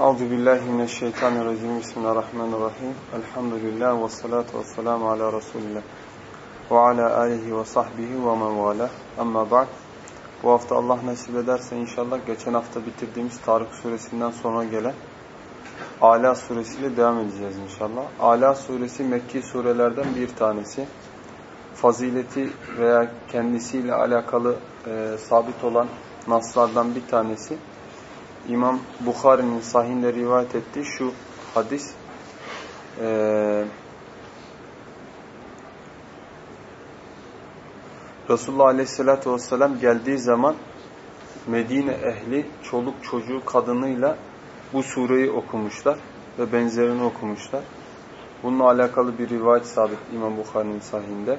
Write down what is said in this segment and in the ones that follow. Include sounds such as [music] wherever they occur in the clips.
Euzu billahi mineşşeytanirracim. Bismillahirrahmanirrahim. Elhamdülillah ve salatu vesselamu ala Resulillah ve ala alihi ve sahbihi ve men vala. Amma ba'd. Bu hafta Allah nasip ederse inşallah geçen hafta bitirdiğimiz Tarık suresinden sonra gelen Ala suresiyle devam edeceğiz inşallah. Ala suresi Mekki surelerden bir tanesi. Fazileti veya kendisiyle alakalı e, sabit olan naslardan bir tanesi. İmam Bukhari'nin sahinde rivayet ettiği şu hadis e, Resulullah Aleyhisselatü Vesselam geldiği zaman Medine ehli çoluk çocuğu kadınıyla bu sureyi okumuşlar ve benzerini okumuşlar. Bununla alakalı bir rivayet sabit İmam Bukhari'nin sahinde.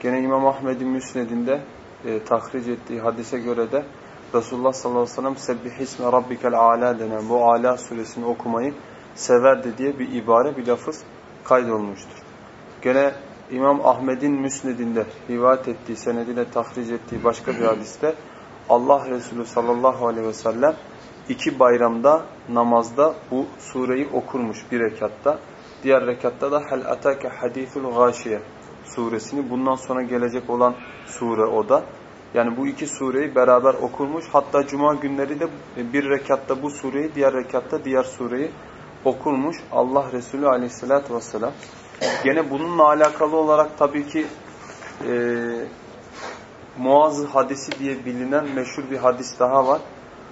Gene İmam Ahmed'in müsnedinde e, tahric ettiği hadise göre de Resulullah sallallahu aleyhi ve sellem Sebbihisme Rabbikel Ala denen bu Ala suresini okumayı severdi diye bir ibare, bir lafız kaydolmuştur. Gene İmam Ahmed'in müsnedinde rivayet ettiği, senediyle tahric ettiği başka bir hadiste Allah Resulü sallallahu aleyhi ve sellem iki bayramda namazda bu sureyi okurmuş bir rekatta. Diğer rekatta da Hel atake hadithul gâşiye suresini bundan sonra gelecek olan sure o da. Yani bu iki sureyi beraber okurmuş. Hatta cuma günleri de bir rekatta bu sureyi, diğer rekatta diğer sureyi okurmuş. Allah Resulü aleyhissalatü vesselam. Gene bununla alakalı olarak tabii ki e, Muaz hadisi diye bilinen meşhur bir hadis daha var.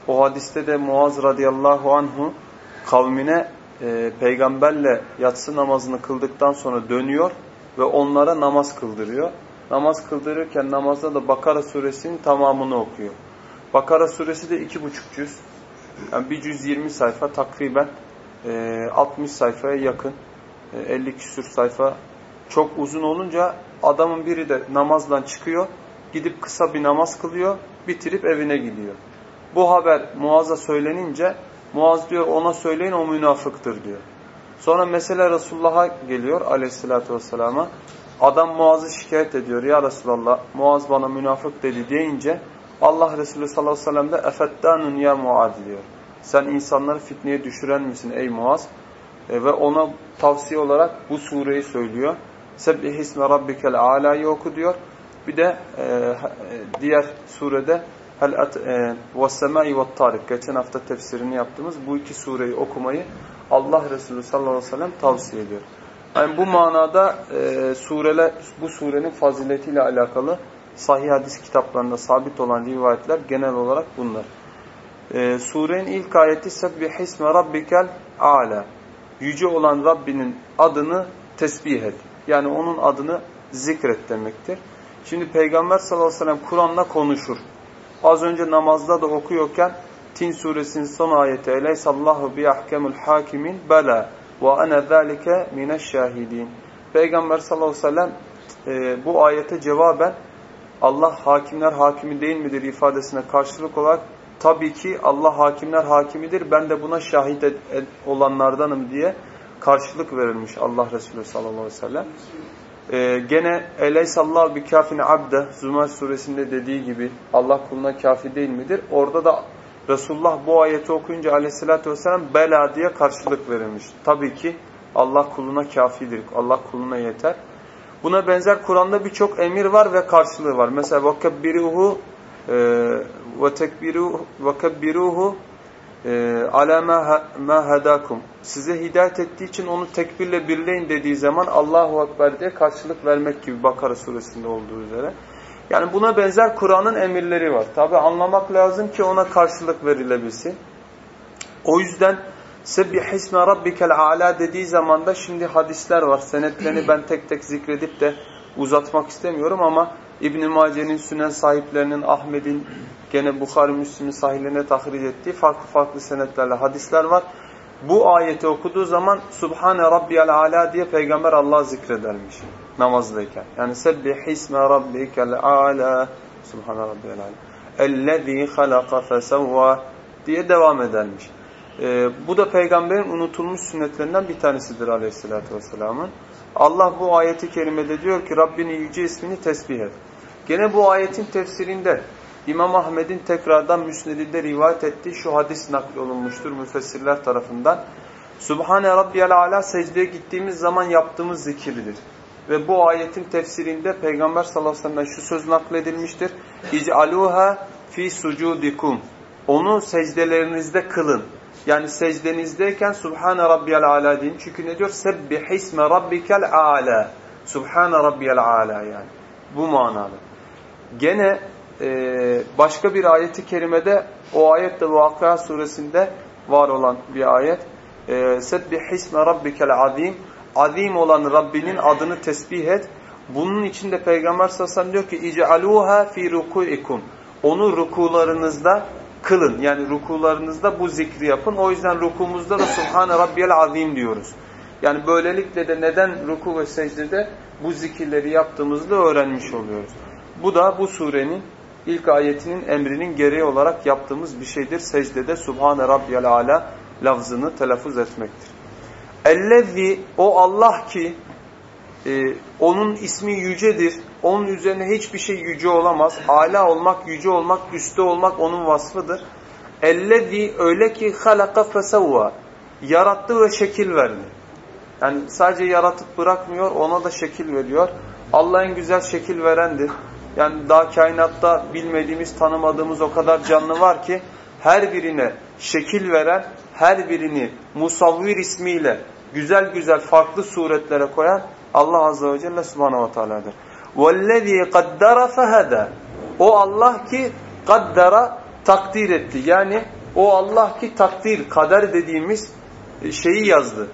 O hadiste de Muaz radıyallahu anhu kavmine e, peygamberle yatsı namazını kıldıktan sonra dönüyor ve onlara namaz kıldırıyor. Namaz kıldırırken namazda da Bakara suresinin tamamını okuyor. Bakara suresi de iki buçuk cüz. Yani bir cüz 20 sayfa takriben e, 60 sayfaya yakın. E, 50 küsür sayfa. Çok uzun olunca adamın biri de namazdan çıkıyor. Gidip kısa bir namaz kılıyor. Bitirip evine gidiyor. Bu haber Muaz'a söylenince Muaz diyor ona söyleyin o münafıktır diyor. Sonra mesele Resulullah'a geliyor aleyhissalatü vesselama. Adam Muaz'ı şikayet ediyor. Ya Resulallah Muaz bana münafık dedi deyince Allah Resulü sallallahu aleyhi ve sellem de efettanun ya Muaz diyor. Sen insanları fitneye düşüren misin ey Muaz? E, ve ona tavsiye olarak bu sureyi söylüyor. Sebbihisme rabbikel ala'yı oku diyor. Bir de e, diğer surede Hel ve tarik geçen hafta tefsirini yaptığımız bu iki sureyi okumayı Allah Resulü sallallahu aleyhi ve sellem tavsiye ediyor. Yani bu manada e, sureler, bu surenin faziletiyle alakalı sahih hadis kitaplarında sabit olan rivayetler genel olarak bunlar. E, surenin ilk ayeti Sebbihisme Rabbikel A'la. Yüce olan Rabbinin adını tesbih et. Yani onun adını zikret demektir. Şimdi Peygamber sallallahu aleyhi ve sellem Kur'an'la konuşur. Az önce namazda da okuyorken Tin suresinin son ayeti Eleysallahu bi ahkemul hakimin bela ve ana zalike mineşşahidin. Peygamber sallallahu aleyhi ve sellem e, bu ayete cevaben Allah hakimler hakimi değil midir ifadesine karşılık olarak tabii ki Allah hakimler hakimidir ben de buna şahit et, et, olanlardanım diye karşılık verilmiş Allah Resulü sallallahu aleyhi ve sellem. Ee, gene Eleysallahu bi kafine abde Zümer suresinde dediği gibi Allah kuluna kafi değil midir? Orada da Resulullah bu ayeti okuyunca aleyhissalatü vesselam bela diye karşılık verilmiş. Tabii ki Allah kuluna kafidir. Allah kuluna yeter. Buna benzer Kur'an'da birçok emir var ve karşılığı var. Mesela vakabbiruhu e, ve tekbiruhu ve kebbiruhu e, ala ma hadakum. Size hidayet ettiği için onu tekbirle birleyin dediği zaman Allahu Ekber diye karşılık vermek gibi Bakara suresinde olduğu üzere. Yani buna benzer Kur'an'ın emirleri var. Tabi anlamak lazım ki ona karşılık verilebilsin. O yüzden Sebbihisme Rabbikel A'la dediği zaman da şimdi hadisler var. Senetlerini ben tek tek zikredip de uzatmak istemiyorum ama İbn-i Mace'nin sünen sahiplerinin, Ahmet'in, gene Bukhari Müslim'in sahihlerine tahric ettiği farklı farklı senetlerle hadisler var. Bu ayeti okuduğu zaman Subhane Rabbiyal Ala diye Peygamber Allah zikredermiş namazdayken. Yani sebbih isme rabbikel ala Subhane Rabbiyal Ala. Ellezî halaka fesevva diye devam edermiş. Ee, bu da peygamberin unutulmuş sünnetlerinden bir tanesidir aleyhissalatü vesselamın. Allah bu ayeti kerimede diyor ki Rabbinin yüce ismini tesbih et. Gene bu ayetin tefsirinde İmam Ahmed'in tekrardan müsnedinde rivayet ettiği şu hadis nakli olunmuştur müfessirler tarafından. Subhane Rabbiyal Ala secdeye gittiğimiz zaman yaptığımız zikirdir. Ve bu ayetin tefsirinde Peygamber sallallahu aleyhi ve sellem'den şu söz nakledilmiştir. İc'aluha fi sucudikum. Onu secdelerinizde kılın. Yani secdenizdeyken Subhane Rabbiyal Ala deyin. Çünkü ne diyor? Sebbihisme Rabbikel Ala. Subhane Rabbiyal Ala yani. Bu manada. Gene e, başka bir ayeti kerimede o ayet de Vakıa suresinde var olan bir ayet. E, Sebbihisme Rabbikel Azim. Azim olan Rabbinin adını tesbih et. Bunun için de Peygamber sallallahu diyor ki İc'aluha fi ruku'ikum. Onu rukularınızda kılın. Yani rukularınızda bu zikri yapın. O yüzden rukumuzda da Subhane Rabbiyel Azim diyoruz. Yani böylelikle de neden ruku ve secdede bu zikirleri yaptığımızda öğrenmiş oluyoruz. Bu da bu surenin ilk ayetinin emrinin gereği olarak yaptığımız bir şeydir. Secdede Subhane Rabbiyel Ala lafzını telaffuz etmektir. Ellezzi o Allah ki e, onun ismi yücedir. Onun üzerine hiçbir şey yüce olamaz. Ala olmak, yüce olmak, üstte olmak onun vasfıdır. Ellezî öyle ki halaka fesevva. Yarattı ve şekil verdi. Yani sadece yaratıp bırakmıyor, ona da şekil veriyor. Allah en güzel şekil verendir. Yani daha kainatta bilmediğimiz, tanımadığımız o kadar canlı var ki her birine şekil veren, her birini musavvir ismiyle güzel güzel farklı suretlere koyan Allah Azze ve Celle Subhanahu ve Teala'dır. وَالَّذ۪ي قَدَّرَ فَهَدَى O Allah ki kaddara takdir etti. Yani o Allah ki takdir, kader dediğimiz şeyi yazdı.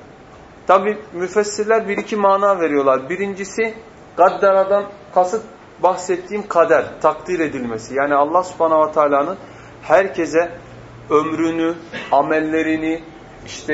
Tabi müfessirler bir iki mana veriyorlar. Birincisi kaddaradan kasıt bahsettiğim kader, takdir edilmesi. Yani Allah subhanahu ve teala'nın herkese ömrünü, amellerini, işte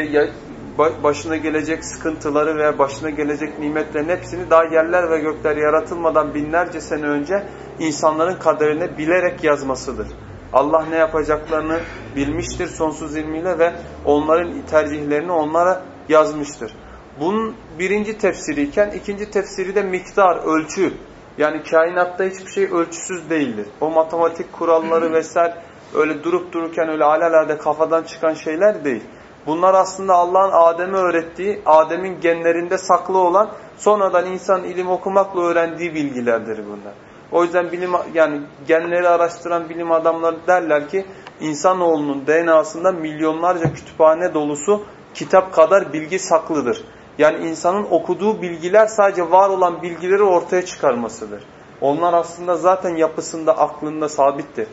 başına gelecek sıkıntıları veya başına gelecek nimetlerin hepsini daha yerler ve gökler yaratılmadan binlerce sene önce insanların kaderine bilerek yazmasıdır. Allah ne yapacaklarını bilmiştir sonsuz ilmiyle ve onların tercihlerini onlara yazmıştır. Bunun birinci tefsiriyken ikinci tefsiri de miktar, ölçü. Yani kainatta hiçbir şey ölçüsüz değildir. O matematik kuralları [clears throat] vesaire öyle durup dururken öyle alalade kafadan çıkan şeyler değil. Bunlar aslında Allah'ın Adem'e öğrettiği, Adem'in genlerinde saklı olan, sonradan insan ilim okumakla öğrendiği bilgilerdir bunlar. O yüzden bilim yani genleri araştıran bilim adamları derler ki insanoğlunun DNA'sında milyonlarca kütüphane dolusu kitap kadar bilgi saklıdır. Yani insanın okuduğu bilgiler sadece var olan bilgileri ortaya çıkarmasıdır. Onlar aslında zaten yapısında, aklında sabittir.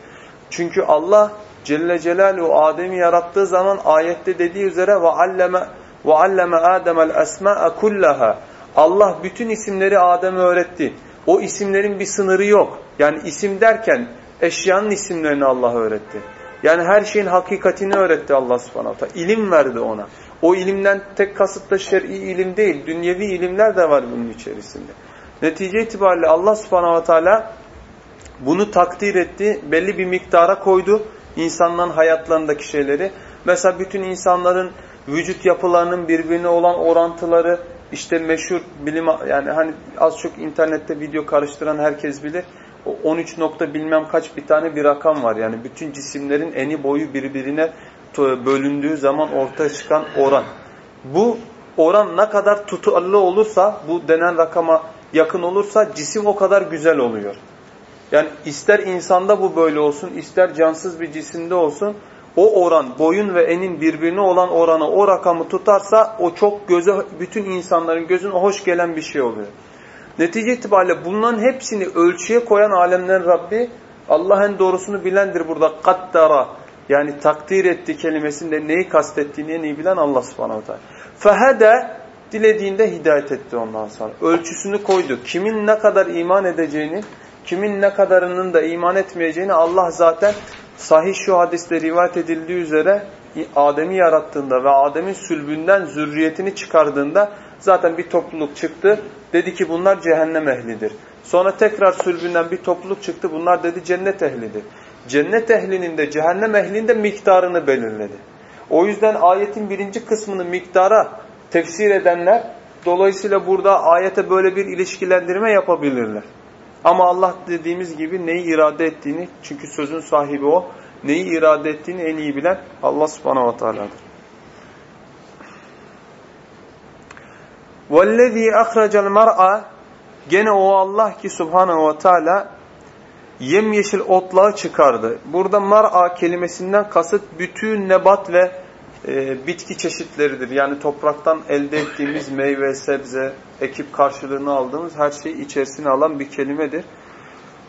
Çünkü Allah Celle Celaluhu Adem'i yarattığı zaman ayette dediği üzere ve alleme ve alleme Adem'el esma'a kullaha. Allah bütün isimleri Adem'e öğretti. O isimlerin bir sınırı yok. Yani isim derken eşyanın isimlerini Allah öğretti. Yani her şeyin hakikatini öğretti Allah subhanahu teala. İlim verdi ona. O ilimden tek kasıt da şer'i ilim değil. Dünyevi ilimler de var bunun içerisinde. Netice itibariyle Allah subhanahu teala bunu takdir etti. Belli bir miktara koydu insanların hayatlarındaki şeyleri. Mesela bütün insanların vücut yapılarının birbirine olan orantıları işte meşhur bilim yani hani az çok internette video karıştıran herkes bilir. O 13 nokta bilmem kaç bir tane bir rakam var. Yani bütün cisimlerin eni boyu birbirine bölündüğü zaman ortaya çıkan oran. Bu oran ne kadar tutarlı olursa bu denen rakama yakın olursa cisim o kadar güzel oluyor. Yani ister insanda bu böyle olsun, ister cansız bir cisimde olsun, o oran, boyun ve enin birbirine olan oranı, o rakamı tutarsa o çok göze, bütün insanların gözüne hoş gelen bir şey oluyor. Netice itibariyle bunların hepsini ölçüye koyan alemlerin Rabbi, Allah en doğrusunu bilendir burada. Kaddara, yani takdir etti kelimesinde neyi kastettiğini en iyi bilen Allah subhanahu teala. Fehede, dilediğinde hidayet etti ondan sonra. Ölçüsünü koydu. Kimin ne kadar iman edeceğini, kimin ne kadarının da iman etmeyeceğini Allah zaten sahih şu hadiste rivayet edildiği üzere Adem'i yarattığında ve Adem'in sülbünden zürriyetini çıkardığında zaten bir topluluk çıktı. Dedi ki bunlar cehennem ehlidir. Sonra tekrar sülbünden bir topluluk çıktı. Bunlar dedi cennet ehlidir. Cennet ehlinin de cehennem ehlinin de miktarını belirledi. O yüzden ayetin birinci kısmını miktara tefsir edenler dolayısıyla burada ayete böyle bir ilişkilendirme yapabilirler. Ama Allah dediğimiz gibi neyi irade ettiğini, çünkü sözün sahibi o, neyi irade ettiğini en iyi bilen Allah subhanahu wa ta'aladır. وَالَّذ۪ي اَخْرَجَ الْمَرْءَ Gene o Allah ki subhanahu wa ta'ala yemyeşil otlağı çıkardı. Burada mar'a kelimesinden kasıt bütün nebat ve e, bitki çeşitleridir. Yani topraktan elde ettiğimiz meyve, sebze, ekip karşılığını aldığımız her şeyi içerisine alan bir kelimedir.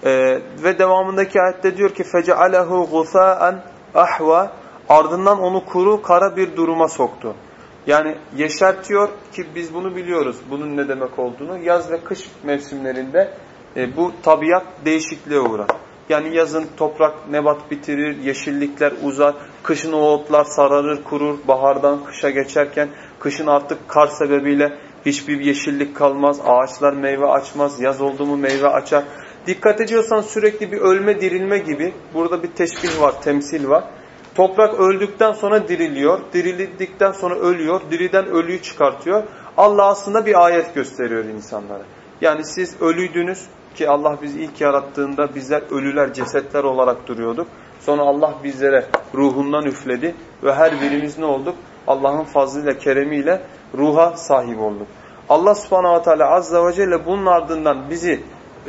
Ee, ve devamındaki ayette diyor ki fecealehu gusaen ahva ardından onu kuru kara bir duruma soktu. Yani yeşertiyor ki biz bunu biliyoruz bunun ne demek olduğunu. Yaz ve kış mevsimlerinde e, bu tabiat değişikliğe uğrar. Yani yazın toprak nebat bitirir, yeşillikler uzar, kışın o otlar sararır, kurur, bahardan kışa geçerken kışın artık kar sebebiyle hiçbir yeşillik kalmaz, ağaçlar meyve açmaz, yaz oldu mu meyve açar. Dikkat ediyorsan sürekli bir ölme dirilme gibi burada bir teşbih var, temsil var. Toprak öldükten sonra diriliyor, dirildikten sonra ölüyor, diriden ölüyü çıkartıyor. Allah aslında bir ayet gösteriyor insanlara. Yani siz ölüydünüz ki Allah bizi ilk yarattığında bizler ölüler, cesetler olarak duruyorduk. Sonra Allah bizlere ruhundan üfledi ve her birimiz ne olduk? Allah'ın fazlıyla, keremiyle ruha sahip olduk. Allah subhanahu wa ta'ala azze ve celle bunun ardından bizi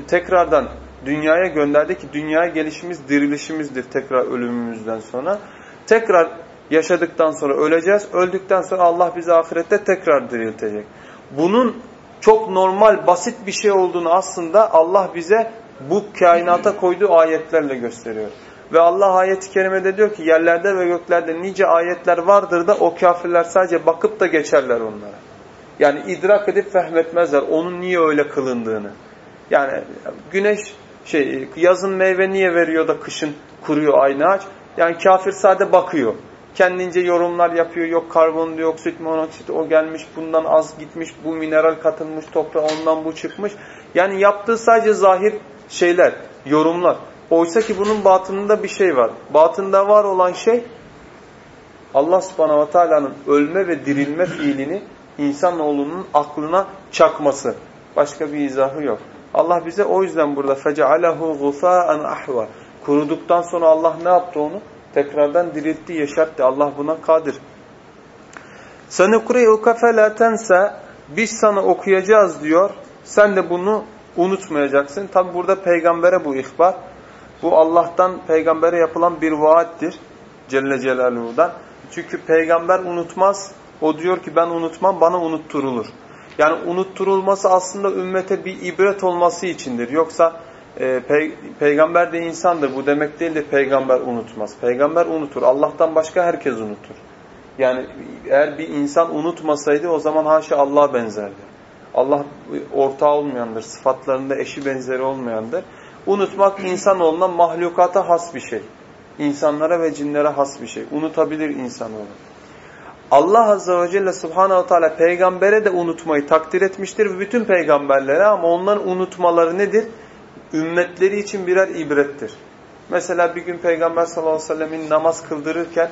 tekrardan dünyaya gönderdi ki dünyaya gelişimiz dirilişimizdir tekrar ölümümüzden sonra. Tekrar yaşadıktan sonra öleceğiz. Öldükten sonra Allah bizi ahirette tekrar diriltecek. Bunun çok normal, basit bir şey olduğunu aslında Allah bize bu kainata koyduğu ayetlerle gösteriyor. Ve Allah ayet-i kerimede diyor ki yerlerde ve göklerde nice ayetler vardır da o kafirler sadece bakıp da geçerler onlara. Yani idrak edip fehmetmezler onun niye öyle kılındığını. Yani güneş şey yazın meyve niye veriyor da kışın kuruyor aynı ağaç? Yani kafir sade bakıyor. Kendince yorumlar yapıyor. Yok karbondioksit, monoksit o gelmiş, bundan az gitmiş, bu mineral katılmış toprağa, ondan bu çıkmış. Yani yaptığı sadece zahir şeyler, yorumlar. Oysa ki bunun batınında bir şey var. Batında var olan şey Allah subhanahu ve teala'nın ölme ve dirilme fiilini insanoğlunun aklına çakması. Başka bir izahı yok. Allah bize o yüzden burada fecealehu gusa'an ahva. Kuruduktan sonra Allah ne yaptı onu? Tekrardan diriltti, yeşertti. Allah buna kadir. Senukri'uke fela tense biz sana okuyacağız diyor. Sen de bunu unutmayacaksın. Tabi burada peygambere bu ihbar. Bu Allah'tan peygambere yapılan bir vaattir. Celle Celaluhu'dan. Çünkü peygamber unutmaz. O diyor ki ben unutmam bana unutturulur. Yani unutturulması aslında ümmete bir ibret olması içindir. Yoksa e, pey peygamber de insandır. Bu demek değil de peygamber unutmaz. Peygamber unutur. Allah'tan başka herkes unutur. Yani eğer bir insan unutmasaydı o zaman haşa Allah'a benzerdi. Allah ortağı olmayandır. Sıfatlarında eşi benzeri olmayandır. Unutmak insanoğluna mahlukata has bir şey. İnsanlara ve cinlere has bir şey. Unutabilir insanoğlu. Allah Azze ve Celle Subhanahu Teala peygambere de unutmayı takdir etmiştir bütün peygamberlere ama onların unutmaları nedir? Ümmetleri için birer ibrettir. Mesela bir gün Peygamber sallallahu aleyhi ve sellemin namaz kıldırırken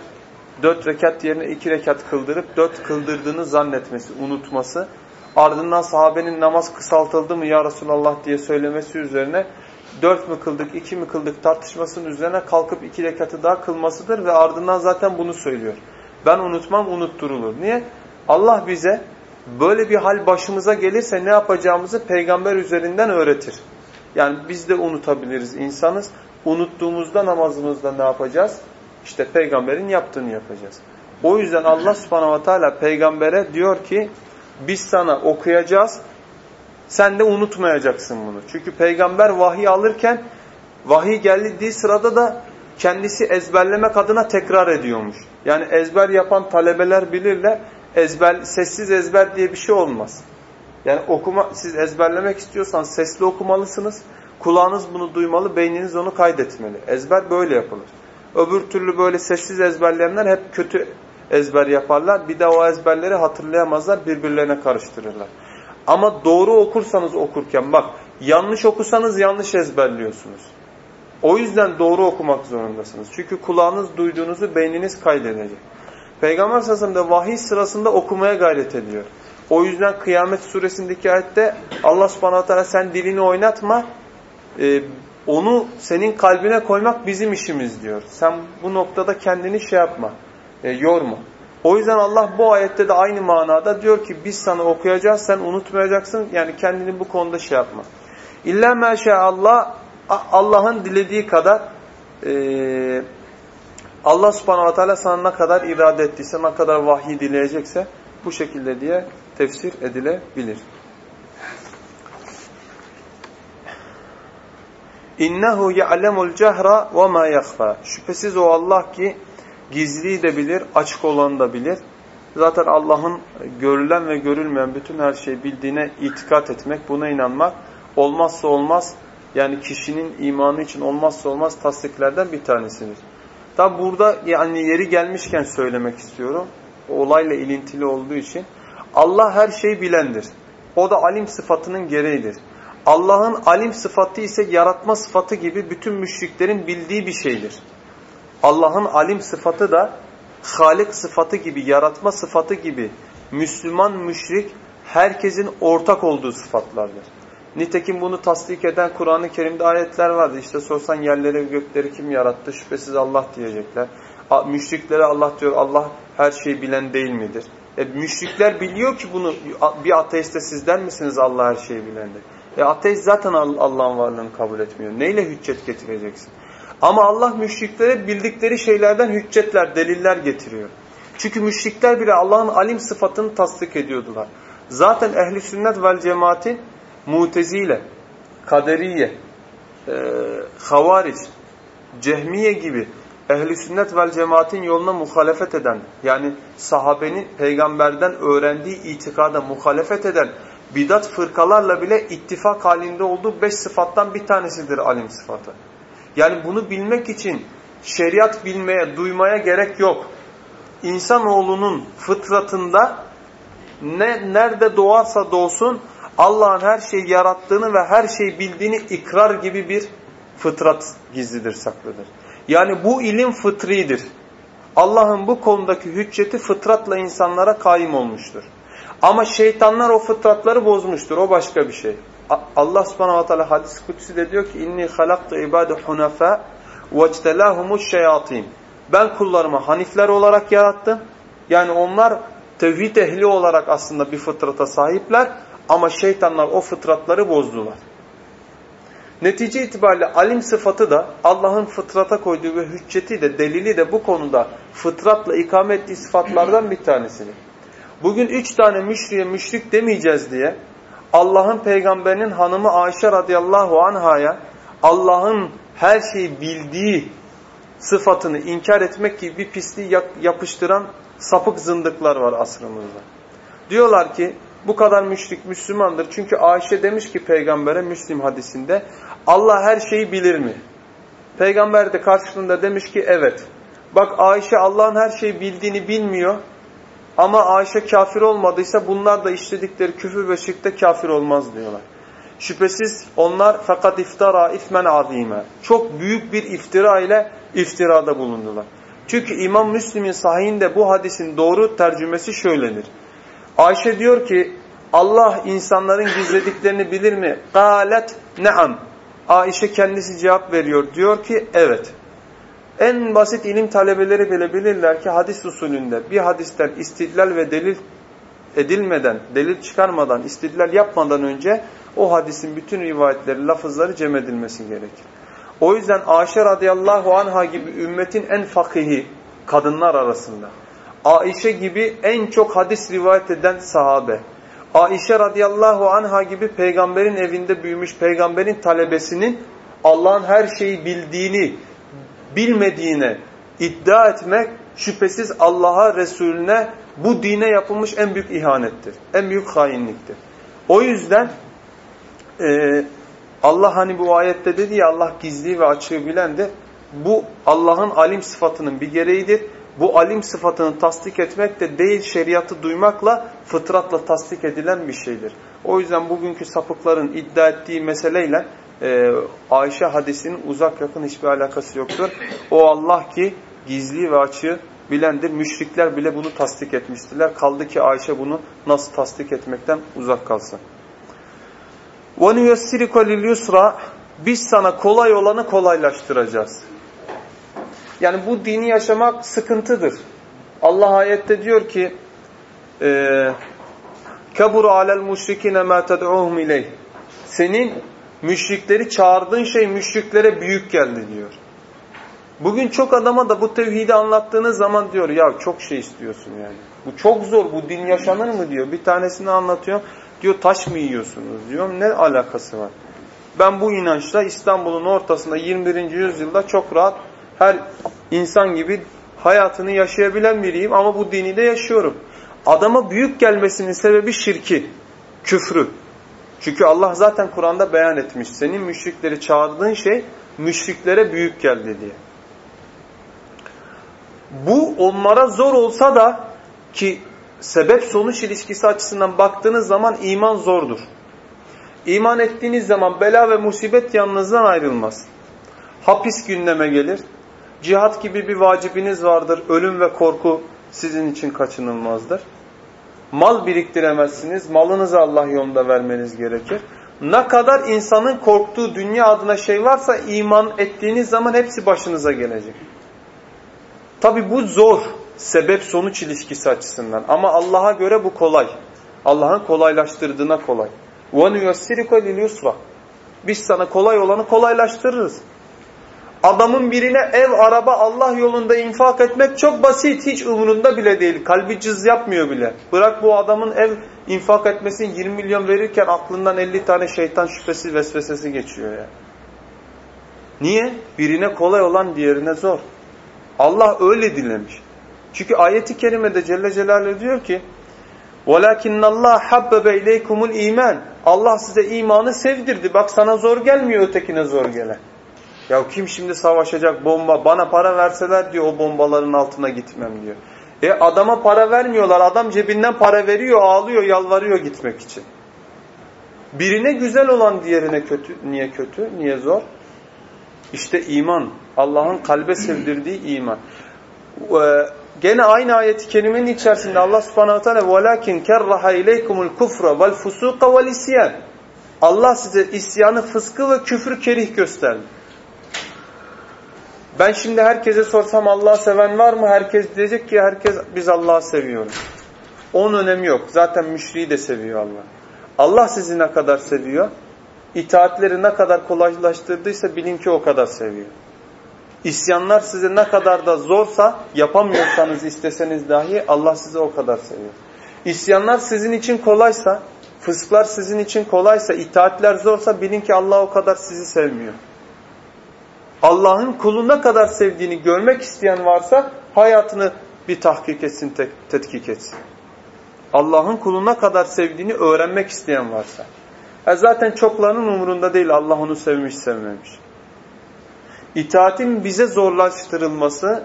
dört rekat yerine iki rekat kıldırıp dört kıldırdığını zannetmesi, unutması. Ardından sahabenin namaz kısaltıldı mı ya Resulallah diye söylemesi üzerine dört mü kıldık, iki mi kıldık tartışmasının üzerine kalkıp iki rekatı daha kılmasıdır ve ardından zaten bunu söylüyor. Ben unutmam unutturulur. Niye? Allah bize böyle bir hal başımıza gelirse ne yapacağımızı peygamber üzerinden öğretir. Yani biz de unutabiliriz insanız. Unuttuğumuzda namazımızda ne yapacağız? İşte peygamberin yaptığını yapacağız. O yüzden Allah subhanahu wa ta'ala peygambere diyor ki biz sana okuyacağız sen de unutmayacaksın bunu. Çünkü peygamber vahiy alırken vahiy geldiği sırada da kendisi ezberlemek adına tekrar ediyormuş. Yani ezber yapan talebeler bilirler. Ezber, sessiz ezber diye bir şey olmaz. Yani okuma, siz ezberlemek istiyorsan sesli okumalısınız. Kulağınız bunu duymalı, beyniniz onu kaydetmeli. Ezber böyle yapılır. Öbür türlü böyle sessiz ezberleyenler hep kötü ezber yaparlar. Bir de o ezberleri hatırlayamazlar, birbirlerine karıştırırlar. Ama doğru okursanız okurken bak yanlış okusanız yanlış ezberliyorsunuz. O yüzden doğru okumak zorundasınız. Çünkü kulağınız duyduğunuzu beyniniz kaydedecek. Peygamber sallallahu vahiy sırasında okumaya gayret ediyor. O yüzden kıyamet suresindeki ayette Allah subhanahu teala sen dilini oynatma e, onu senin kalbine koymak bizim işimiz diyor. Sen bu noktada kendini şey yapma, e, yorma. O yüzden Allah bu ayette de aynı manada diyor ki biz sana okuyacağız sen unutmayacaksın. Yani kendini bu konuda şey yapma. İlla meşallah Allah'ın dilediği kadar e, Allah subhanahu teala sana ne kadar irade ettiyse, ne kadar vahiy dileyecekse bu şekilde diye tefsir edilebilir. İnnehu ya'lemul cehra ve ma yakhfa. Şüphesiz o Allah ki gizliyi de bilir, açık olanı da bilir. Zaten Allah'ın görülen ve görülmeyen bütün her şeyi bildiğine itikat etmek, buna inanmak olmazsa olmaz yani kişinin imanı için olmazsa olmaz tasdiklerden bir tanesidir. Tabi burada yani yeri gelmişken söylemek istiyorum. Olayla ilintili olduğu için. Allah her şeyi bilendir. O da alim sıfatının gereğidir. Allah'ın alim sıfatı ise yaratma sıfatı gibi bütün müşriklerin bildiği bir şeydir. Allah'ın alim sıfatı da Halik sıfatı gibi, yaratma sıfatı gibi Müslüman müşrik herkesin ortak olduğu sıfatlardır. Nitekim bunu tasdik eden Kur'an-ı Kerim'de ayetler vardı. İşte sorsan yerleri gökleri kim yarattı? Şüphesiz Allah diyecekler. Müşriklere Allah diyor Allah her şeyi bilen değil midir? E, müşrikler biliyor ki bunu bir ateiste sizden misiniz Allah her şeyi bilendir? E ateist zaten Allah'ın varlığını kabul etmiyor. Neyle hüccet getireceksin? Ama Allah müşriklere bildikleri şeylerden hüccetler, deliller getiriyor. Çünkü müşrikler bile Allah'ın alim sıfatını tasdik ediyordular. Zaten ehli sünnet vel cemaati mutezile, kaderiye, e, havaric, cehmiye gibi ehli sünnet vel cemaatin yoluna muhalefet eden yani sahabenin peygamberden öğrendiği itikada muhalefet eden bidat fırkalarla bile ittifak halinde olduğu beş sıfattan bir tanesidir alim sıfatı. Yani bunu bilmek için şeriat bilmeye, duymaya gerek yok. İnsanoğlunun fıtratında ne nerede doğarsa doğsun Allah'ın her şeyi yarattığını ve her şeyi bildiğini ikrar gibi bir fıtrat gizlidir, saklıdır. Yani bu ilim fıtridir. Allah'ın bu konudaki hücceti fıtratla insanlara kaim olmuştur. Ama şeytanlar o fıtratları bozmuştur. O başka bir şey. Allah subhanahu wa ta'ala hadis kutsi de diyor ki inni halaktu ibade hunafa vectelahumuş şeyatin. Ben kullarımı hanifler olarak yarattım. Yani onlar tevhid ehli olarak aslında bir fıtrata sahipler ama şeytanlar o fıtratları bozdular. Netice itibariyle alim sıfatı da Allah'ın fıtrata koyduğu ve hücceti de delili de bu konuda fıtratla ikame ettiği sıfatlardan bir tanesidir. Bugün üç tane müşriye müşrik demeyeceğiz diye Allah'ın peygamberinin hanımı Ayşe radıyallahu anhaya Allah'ın her şeyi bildiği sıfatını inkar etmek gibi bir pisliği yapıştıran sapık zındıklar var asrımızda. Diyorlar ki bu kadar müşrik Müslümandır. Çünkü Ayşe demiş ki peygambere Müslim hadisinde Allah her şeyi bilir mi? Peygamber de karşılığında demiş ki evet. Bak Ayşe Allah'ın her şeyi bildiğini bilmiyor. Ama Ayşe kafir olmadıysa bunlar da işledikleri küfür ve şirkte kafir olmaz diyorlar. Şüphesiz onlar fakat iftara ismen azime. Çok büyük bir iftira ile iftirada bulundular. Çünkü İmam Müslim'in sahihinde bu hadisin doğru tercümesi şöyledir. Ayşe diyor ki Allah insanların gizlediklerini bilir mi? Galet ne'am. Ayşe kendisi cevap veriyor. Diyor ki evet. En basit ilim talebeleri bile bilirler ki hadis usulünde bir hadisten istidlal ve delil edilmeden, delil çıkarmadan, istidlal yapmadan önce o hadisin bütün rivayetleri, lafızları cem edilmesi gerekir. O yüzden Ayşe radıyallahu anha gibi ümmetin en fakihi kadınlar arasında. Ayşe gibi en çok hadis rivayet eden sahabe. Ayşe radıyallahu anha gibi peygamberin evinde büyümüş peygamberin talebesinin Allah'ın her şeyi bildiğini, bilmediğine iddia etmek şüphesiz Allah'a, Resulüne, bu dine yapılmış en büyük ihanettir. En büyük hainliktir. O yüzden e, Allah hani bu ayette dedi ya Allah gizli ve açığı bilendir. Bu Allah'ın alim sıfatının bir gereğidir. Bu alim sıfatını tasdik etmek de değil şeriatı duymakla fıtratla tasdik edilen bir şeydir. O yüzden bugünkü sapıkların iddia ettiği meseleyle e, Ayşe hadisinin uzak yakın hiçbir alakası yoktur. O Allah ki gizli ve açığı bilendir. Müşrikler bile bunu tasdik etmiştiler. Kaldı ki Ayşe bunu nasıl tasdik etmekten uzak kalsın. وَنُيَسِّرِكَ لِلْيُسْرَى Biz sana kolay olanı kolaylaştıracağız. Yani bu dini yaşamak sıkıntıdır. Allah ayette diyor ki kabur alel müşrikine ma ted'uhum ileyh. Senin müşrikleri çağırdığın şey müşriklere büyük geldi diyor. Bugün çok adama da bu tevhidi anlattığınız zaman diyor ya çok şey istiyorsun yani. Bu çok zor bu din yaşanır mı diyor. Bir tanesini anlatıyor diyor taş mı yiyorsunuz diyor. Ne alakası var? Ben bu inançla İstanbul'un ortasında 21. yüzyılda çok rahat her insan gibi hayatını yaşayabilen biriyim ama bu dini de yaşıyorum. Adama büyük gelmesinin sebebi şirki, küfrü. Çünkü Allah zaten Kur'an'da beyan etmiş. Senin müşrikleri çağırdığın şey müşriklere büyük geldi diye. Bu onlara zor olsa da ki sebep sonuç ilişkisi açısından baktığınız zaman iman zordur. İman ettiğiniz zaman bela ve musibet yanınızdan ayrılmaz. Hapis gündeme gelir. Cihat gibi bir vacibiniz vardır. Ölüm ve korku sizin için kaçınılmazdır. Mal biriktiremezsiniz. Malınızı Allah yolunda vermeniz gerekir. Ne kadar insanın korktuğu dünya adına şey varsa iman ettiğiniz zaman hepsi başınıza gelecek. Tabi bu zor sebep sonuç ilişkisi açısından ama Allah'a göre bu kolay. Allah'ın kolaylaştırdığına kolay. وَنُيَسِّرِكَ لِلْيُسْرَ Biz sana kolay olanı kolaylaştırırız. Adamın birine ev, araba Allah yolunda infak etmek çok basit. Hiç umurunda bile değil. Kalbi cız yapmıyor bile. Bırak bu adamın ev infak etmesin 20 milyon verirken aklından 50 tane şeytan şüphesi vesvesesi geçiyor ya. Niye? Birine kolay olan diğerine zor. Allah öyle dilemiş. Çünkü ayeti kerimede Celle Celaluhu diyor ki وَلَكِنَّ اللّٰهَ حَبَّبَ اِلَيْكُمُ iman. Allah size imanı sevdirdi. Bak sana zor gelmiyor ötekine zor gelen. Ya kim şimdi savaşacak bomba? Bana para verseler diyor o bombaların altına gitmem diyor. E adama para vermiyorlar. Adam cebinden para veriyor, ağlıyor, yalvarıyor gitmek için. Birine güzel olan diğerine kötü. Niye kötü? Niye zor? İşte iman. Allah'ın kalbe sevdirdiği iman. Ee, gene aynı ayet-i kerimenin içerisinde Allah subhanahu teala وَلَكِنْ كَرَّحَ اِلَيْكُمُ الْكُفْرَ وَالْفُسُوقَ وَالْاِسْيَانِ Allah size isyanı, fıskı ve küfür kerih gösterdi. Ben şimdi herkese sorsam Allah'ı seven var mı? Herkes diyecek ki herkes biz Allah'ı seviyoruz. Onun önemi yok. Zaten müşriği de seviyor Allah. Allah sizi ne kadar seviyor? İtaatleri ne kadar kolaylaştırdıysa bilin ki o kadar seviyor. İsyanlar size ne kadar da zorsa yapamıyorsanız isteseniz dahi Allah sizi o kadar seviyor. İsyanlar sizin için kolaysa, fısklar sizin için kolaysa, itaatler zorsa bilin ki Allah o kadar sizi sevmiyor. Allah'ın kulu ne kadar sevdiğini görmek isteyen varsa hayatını bir tahkik etsin, tetkik etsin. Allah'ın kulu ne kadar sevdiğini öğrenmek isteyen varsa. E zaten çoklarının umurunda değil Allah onu sevmiş sevmemiş. İtaatin bize zorlaştırılması,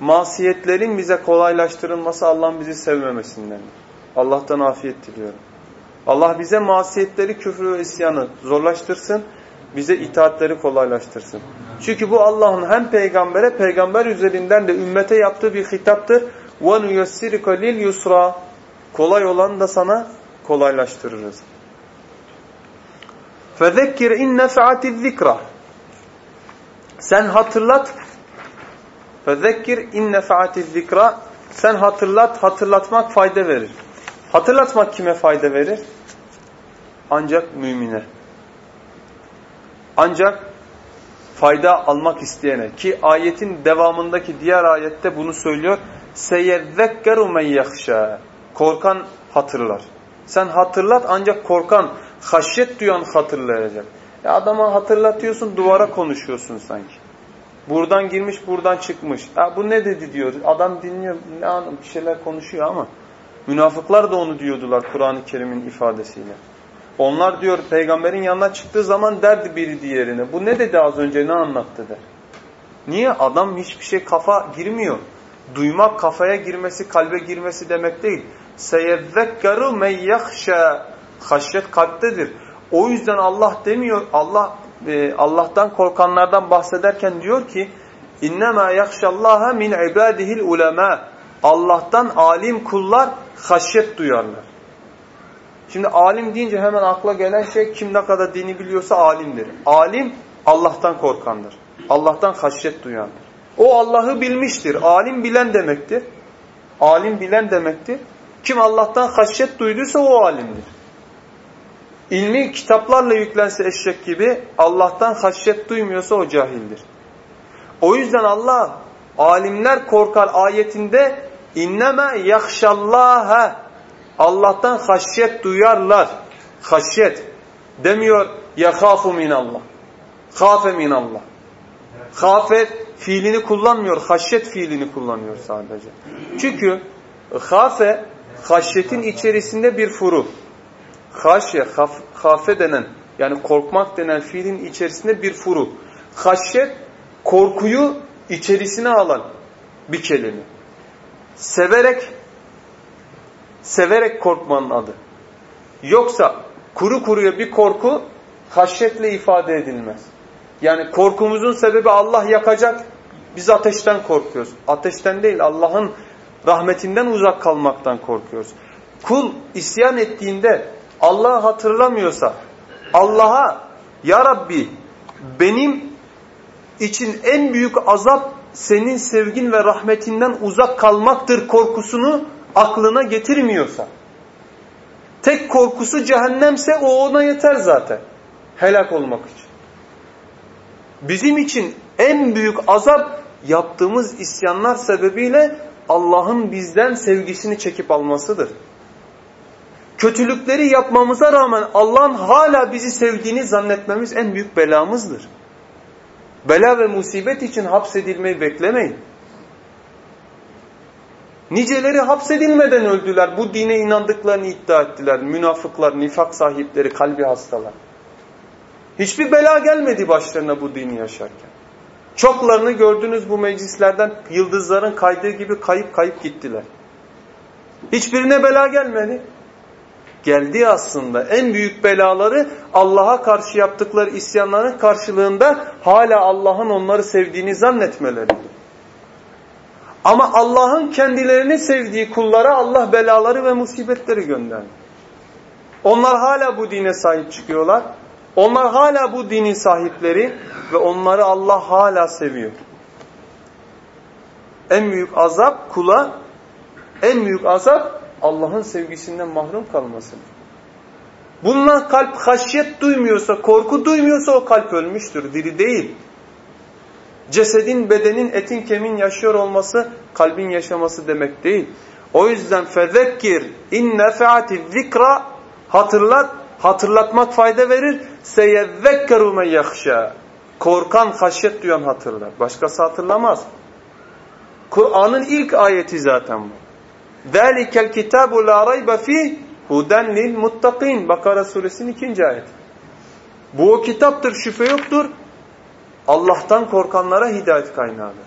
masiyetlerin bize kolaylaştırılması Allah'ın bizi sevmemesinden. Allah'tan afiyet diliyorum. Allah bize masiyetleri, küfrü ve isyanı zorlaştırsın, bize itaatleri kolaylaştırsın. Çünkü bu Allah'ın hem peygambere, peygamber üzerinden de ümmete yaptığı bir hitaptır. وَنُيَسِّرِكَ لِلْيُسْرَى Kolay olan da sana kolaylaştırırız. فَذَكِّرْ اِنْ نَفَعَتِ الذِّكْرَ Sen hatırlat. فَذَكِّرْ اِنْ نَفَعَتِ الذِّكْرَ Sen hatırlat, hatırlatmak fayda verir. Hatırlatmak kime fayda verir? Ancak mümine. Ancak fayda almak isteyene ki ayetin devamındaki diğer ayette bunu söylüyor. Seyezzekkeru men yahşa. Korkan hatırlar. Sen hatırlat ancak korkan, haşyet duyan hatırlayacak. Ya adama hatırlatıyorsun, duvara konuşuyorsun sanki. Buradan girmiş, buradan çıkmış. Ya bu ne dedi diyor. Adam dinliyor, ne anlam bir şeyler konuşuyor ama münafıklar da onu diyordular Kur'an-ı Kerim'in ifadesiyle. Onlar diyor peygamberin yanına çıktığı zaman derdi biri diğerine. Bu ne dedi az önce ne anlattı der. Niye? Adam hiçbir şey kafa girmiyor. Duymak kafaya girmesi, kalbe girmesi demek değil. Seyezzekkeru men yahşa. Haşyet kalptedir. O yüzden Allah demiyor, Allah e, Allah'tan korkanlardan bahsederken diyor ki İnnemâ yakşallâhe min ibâdihil ulema. Allah'tan alim kullar haşyet duyarlar. Şimdi alim deyince hemen akla gelen şey kim ne kadar dini biliyorsa alimdir. Alim Allah'tan korkandır. Allah'tan haşyet duyandır. O Allah'ı bilmiştir. Alim bilen demektir. Alim bilen demektir. Kim Allah'tan haşyet duyduysa o alimdir. İlmi kitaplarla yüklense eşek gibi Allah'tan haşyet duymuyorsa o cahildir. O yüzden Allah alimler korkar ayetinde inneme yakşallâhe Allah'tan haşyet duyarlar. Haşyet demiyor yakhafu minallah. Khafe minallah. Hafe fiilini kullanmıyor. Haşyet fiilini kullanıyor sadece. Çünkü hafe haşyetin içerisinde bir furu. Haşye, haf, denen yani korkmak denen fiilin içerisinde bir furu. Haşyet korkuyu içerisine alan bir kelime. Severek severek korkmanın adı. Yoksa kuru kuruya bir korku haşyetle ifade edilmez. Yani korkumuzun sebebi Allah yakacak. Biz ateşten korkuyoruz. Ateşten değil Allah'ın rahmetinden uzak kalmaktan korkuyoruz. Kul isyan ettiğinde Allah'ı hatırlamıyorsa Allah'a Ya Rabbi benim için en büyük azap senin sevgin ve rahmetinden uzak kalmaktır korkusunu aklına getirmiyorsa tek korkusu cehennemse o ona yeter zaten helak olmak için. Bizim için en büyük azap yaptığımız isyanlar sebebiyle Allah'ın bizden sevgisini çekip almasıdır. Kötülükleri yapmamıza rağmen Allah'ın hala bizi sevdiğini zannetmemiz en büyük belamızdır. Bela ve musibet için hapsedilmeyi beklemeyin. Niceleri hapsedilmeden öldüler. Bu dine inandıklarını iddia ettiler. Münafıklar, nifak sahipleri, kalbi hastalar. Hiçbir bela gelmedi başlarına bu dini yaşarken. Çoklarını gördünüz bu meclislerden yıldızların kaydığı gibi kayıp kayıp gittiler. Hiçbirine bela gelmedi. Geldi aslında. En büyük belaları Allah'a karşı yaptıkları isyanların karşılığında hala Allah'ın onları sevdiğini zannetmeleri. Ama Allah'ın kendilerini sevdiği kullara Allah belaları ve musibetleri gönderdi. Onlar hala bu dine sahip çıkıyorlar. Onlar hala bu dinin sahipleri ve onları Allah hala seviyor. En büyük azap kula, en büyük azap Allah'ın sevgisinden mahrum kalmasıdır. Bundan kalp haşyet duymuyorsa, korku duymuyorsa o kalp ölmüştür, diri değil. Cesedin, bedenin, etin, kemin yaşıyor olması kalbin yaşaması demek değil. O yüzden fezekkir in nefaati zikra hatırlat hatırlatmak fayda verir. Seyezekkeru men yahşa. Korkan, haşyet duyan hatırlar. Başkası hatırlamaz. Kur'an'ın ilk ayeti zaten bu. Zalikel kitabu la raybe fih huden lil muttakin. Bakara suresinin ikinci ayeti. Bu o kitaptır şüphe yoktur. Allah'tan korkanlara hidayet kaynağıdır.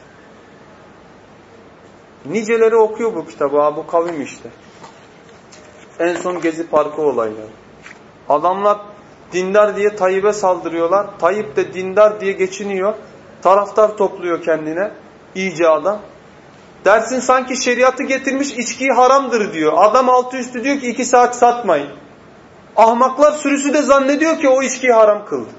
Niceleri okuyor bu kitabı. Ha, bu kavim işte. En son Gezi Parkı olayları. Adamlar dindar diye Tayyip'e saldırıyorlar. Tayyip de dindar diye geçiniyor. Taraftar topluyor kendine. İyice adam. Dersin sanki şeriatı getirmiş içkiyi haramdır diyor. Adam altı üstü diyor ki iki saat satmayın. Ahmaklar sürüsü de zannediyor ki o içkiyi haram kıldı.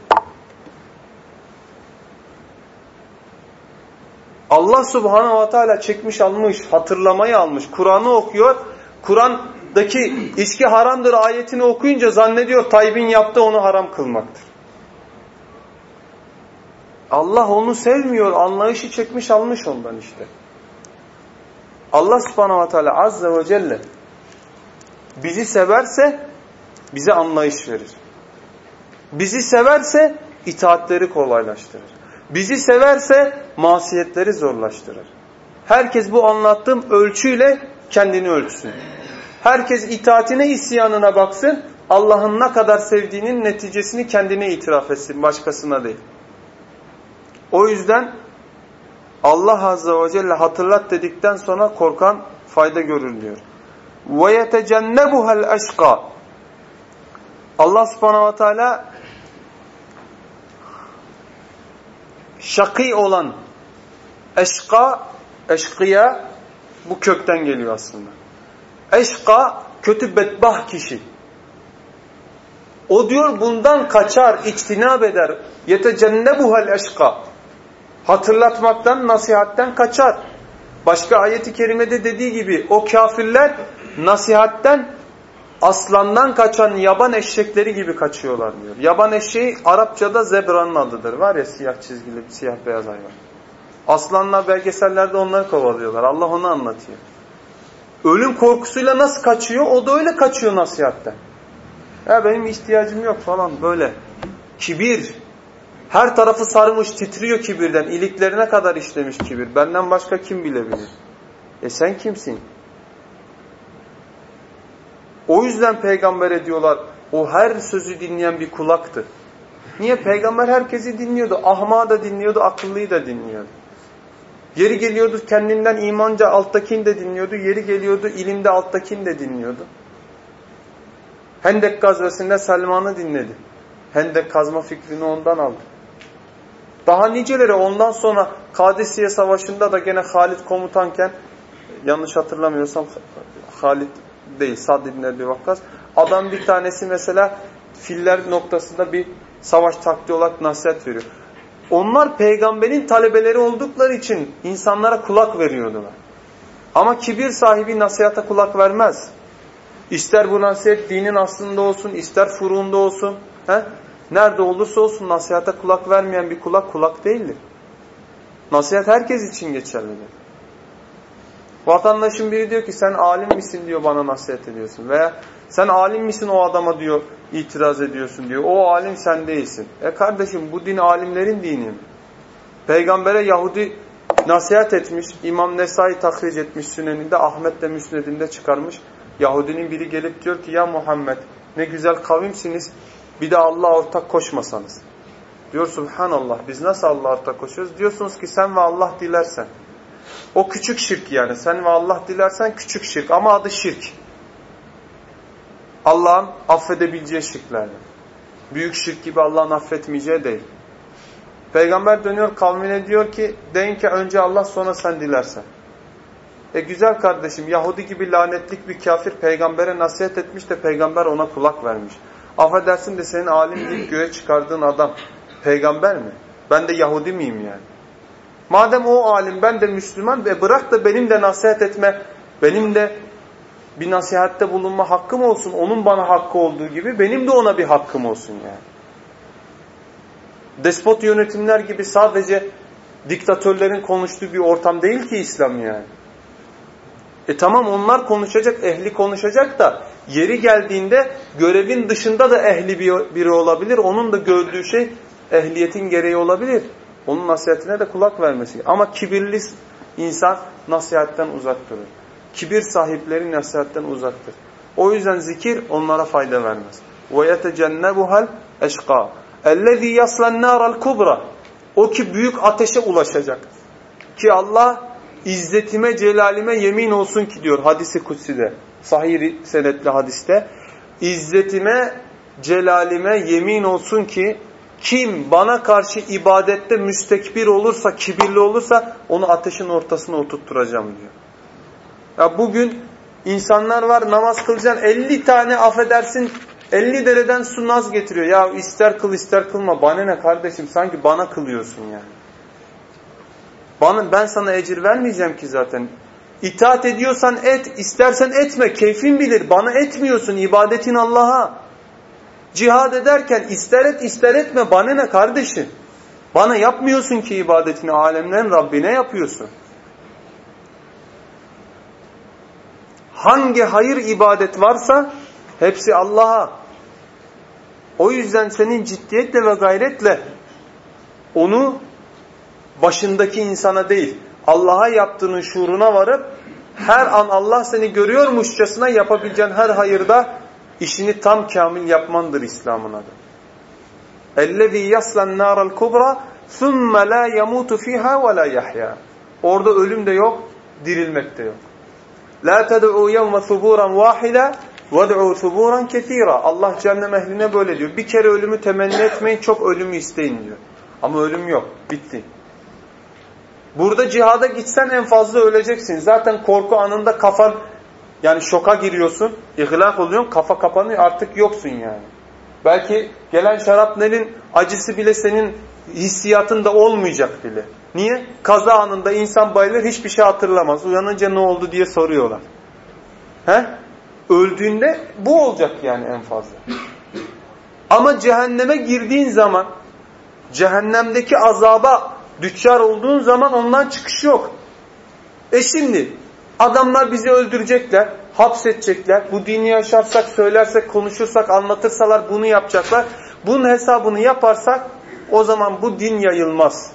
Allah subhanahu wa ta'ala çekmiş almış, hatırlamayı almış. Kur'an'ı okuyor. Kur'an'daki içki haramdır ayetini okuyunca zannediyor Tayyip'in yaptığı onu haram kılmaktır. Allah onu sevmiyor. Anlayışı çekmiş almış ondan işte. Allah subhanahu wa ta'ala azze ve celle bizi severse bize anlayış verir. Bizi severse itaatleri kolaylaştırır. Bizi severse masiyetleri zorlaştırır. Herkes bu anlattığım ölçüyle kendini ölçsün. Herkes itaatine isyanına baksın. Allah'ın ne kadar sevdiğinin neticesini kendine itiraf etsin. Başkasına değil. O yüzden Allah Azze ve Celle hatırlat dedikten sonra korkan fayda görür diyor. وَيَتَجَنَّبُهَا الْاَشْقَى Allah subhanahu ve teala şakî olan eşka, eşkıya bu kökten geliyor aslında. Eşka kötü bedbah kişi. O diyor bundan kaçar, içtinab eder. Yetecennebuhel eşka. Hatırlatmaktan, nasihatten kaçar. Başka ayeti kerimede dediği gibi o kafirler nasihatten aslandan kaçan yaban eşekleri gibi kaçıyorlar diyor. Yaban eşeği Arapçada zebranın adıdır. Var ya siyah çizgili, siyah beyaz hayvan. Aslanla belgesellerde onları kovalıyorlar. Allah onu anlatıyor. Ölüm korkusuyla nasıl kaçıyor? O da öyle kaçıyor nasihatten. Ya benim ihtiyacım yok falan böyle. Kibir. Her tarafı sarmış, titriyor kibirden. İliklerine kadar işlemiş kibir. Benden başka kim bilebilir? E sen kimsin? O yüzden peygambere diyorlar o her sözü dinleyen bir kulaktı. Niye? Peygamber herkesi dinliyordu. Ahmağı da dinliyordu, akıllıyı da dinliyordu. Yeri geliyordu kendinden imanca alttakini de dinliyordu. Yeri geliyordu ilimde alttakini de dinliyordu. Hendek gazvesinde Selman'ı dinledi. Hendek kazma fikrini ondan aldı. Daha niceleri ondan sonra Kadisiye Savaşı'nda da gene Halid komutanken yanlış hatırlamıyorsam Halid değil Sad ibn Ebi Vakkas. Adam bir tanesi mesela filler noktasında bir savaş taktiği olarak nasihat veriyor. Onlar peygamberin talebeleri oldukları için insanlara kulak veriyordular. Ama kibir sahibi nasihata kulak vermez. İster bu nasihat dinin aslında olsun, ister furuunda olsun. He? Nerede olursa olsun nasihata kulak vermeyen bir kulak kulak değildir. Nasihat herkes için geçerlidir. Vatandaşın biri diyor ki sen alim misin diyor bana nasihat ediyorsun. Veya sen alim misin o adama diyor itiraz ediyorsun diyor. O alim sen değilsin. E kardeşim bu din alimlerin dini mi? Peygambere Yahudi nasihat etmiş. İmam Nesai tahric etmiş süneninde. Ahmet de müsnedinde çıkarmış. Yahudinin biri gelip diyor ki ya Muhammed ne güzel kavimsiniz. Bir de Allah ortak koşmasanız. Diyor subhanallah biz nasıl Allah ortak koşuyoruz? Diyorsunuz ki sen ve Allah dilersen. O küçük şirk yani. Sen ve Allah dilersen küçük şirk ama adı şirk. Allah'ın affedebileceği şirklerden. Büyük şirk gibi Allah'ın affetmeyeceği değil. Peygamber dönüyor kavmine diyor ki deyin ki önce Allah sonra sen dilersen. E güzel kardeşim Yahudi gibi lanetlik bir kafir peygambere nasihat etmiş de peygamber ona kulak vermiş. Affedersin de senin alim deyip göğe çıkardığın adam peygamber mi? Ben de Yahudi miyim yani? Madem o alim ben de Müslüman ve bırak da benim de nasihat etme, benim de bir nasihatte bulunma hakkım olsun. Onun bana hakkı olduğu gibi benim de ona bir hakkım olsun yani. Despot yönetimler gibi sadece diktatörlerin konuştuğu bir ortam değil ki İslam yani. E tamam onlar konuşacak, ehli konuşacak da yeri geldiğinde görevin dışında da ehli biri olabilir. Onun da gördüğü şey ehliyetin gereği olabilir. Onun nasihatine de kulak vermesi. Ama kibirli insan nasihatten uzak durur. Kibir sahipleri nasihatten uzaktır. O yüzden zikir onlara fayda vermez. وَيَتَجَنَّبُهَا الْاَشْقَى اَلَّذ۪ي يَصْلَ النَّارَ الْكُبْرَى O ki büyük ateşe ulaşacak. Ki Allah İzzetime, celalime yemin olsun ki diyor hadisi kutside. Sahih senetli hadiste. İzzetime, celalime yemin olsun ki kim bana karşı ibadette müstekbir olursa, kibirli olursa onu ateşin ortasına oturtturacağım diyor. Ya bugün insanlar var namaz kılacaksın 50 tane affedersin 50 dereden su naz getiriyor. Ya ister kıl ister kılma bana ne kardeşim sanki bana kılıyorsun yani. Bana, ben sana ecir vermeyeceğim ki zaten. İtaat ediyorsan et, istersen etme. Keyfin bilir. Bana etmiyorsun. ibadetin Allah'a. Cihad ederken ister et ister etme. Bana ne kardeşim? Bana yapmıyorsun ki ibadetini. Alemlerin Rabbine yapıyorsun. Hangi hayır ibadet varsa hepsi Allah'a. O yüzden senin ciddiyetle ve gayretle onu başındaki insana değil, Allah'a yaptığının şuuruna varıp her an Allah seni görüyormuşçasına yapabileceğin her hayırda işini tam kamil yapmandır İslam'ın adı. اَلَّذ۪ي يَصْلَ النَّارَ الْكُبْرَى ثُمَّ لَا يَمُوتُ ف۪يهَا وَلَا يَحْيَا Orada ölüm de yok, dirilmek de yok. لَا تَدْعُوا يَوْمَ ثُبُورًا وَاحِدًا وَدْعُوا ثُبُورًا كَثِيرًا Allah cehennem ehline böyle diyor. Bir kere ölümü temenni etmeyin, çok ölümü isteyin diyor. Ama ölüm yok, bitti. Burada cihada gitsen en fazla öleceksin. Zaten korku anında kafan yani şoka giriyorsun. İhlak oluyorsun. Kafa kapanıyor. Artık yoksun yani. Belki gelen şarapnelin acısı bile senin hissiyatında olmayacak bile. Niye? Kaza anında insan bayılır hiçbir şey hatırlamaz. Uyanınca ne oldu diye soruyorlar. He? Öldüğünde bu olacak yani en fazla. Ama cehenneme girdiğin zaman cehennemdeki azaba düçar olduğun zaman ondan çıkış yok. E şimdi adamlar bizi öldürecekler, hapsedecekler. Bu dini yaşarsak, söylersek, konuşursak, anlatırsalar bunu yapacaklar. Bunun hesabını yaparsak o zaman bu din yayılmaz.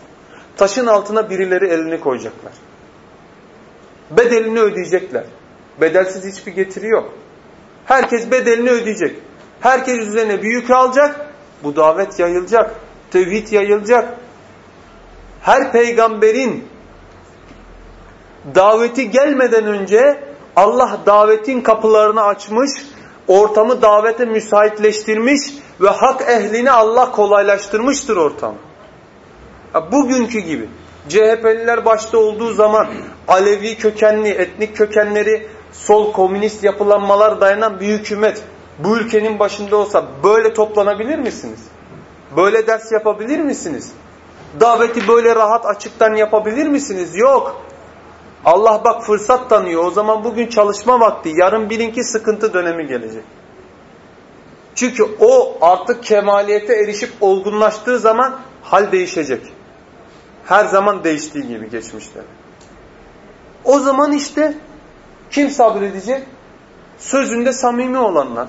Taşın altına birileri elini koyacaklar. Bedelini ödeyecekler. Bedelsiz hiçbir getiri yok. Herkes bedelini ödeyecek. Herkes üzerine bir yük alacak. Bu davet yayılacak. Tevhid yayılacak. Her peygamberin daveti gelmeden önce Allah davetin kapılarını açmış, ortamı davete müsaitleştirmiş ve hak ehlini Allah kolaylaştırmıştır ortamı. Bugünkü gibi CHP'liler başta olduğu zaman Alevi kökenli, etnik kökenleri sol komünist yapılanmalar dayanan bir hükümet bu ülkenin başında olsa böyle toplanabilir misiniz? Böyle ders yapabilir misiniz? Daveti böyle rahat açıktan yapabilir misiniz? Yok. Allah bak fırsat tanıyor. O zaman bugün çalışma vakti. Yarın bilinki sıkıntı dönemi gelecek. Çünkü o artık kemaliyete erişip olgunlaştığı zaman hal değişecek. Her zaman değiştiği gibi geçmişte. O zaman işte kim sabredecek? Sözünde samimi olanlar.